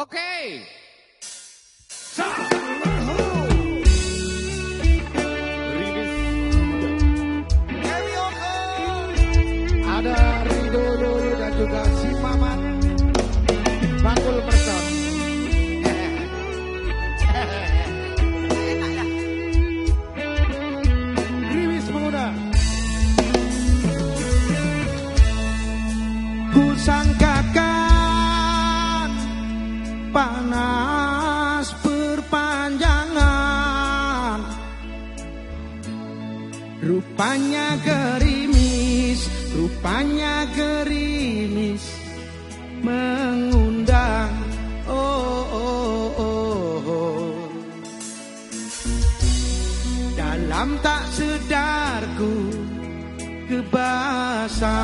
Okay. Rupanya gerimis, rupanya gerimis mengundang. Oh, oh, oh, oh. Dalam tak sedarku kebasahan.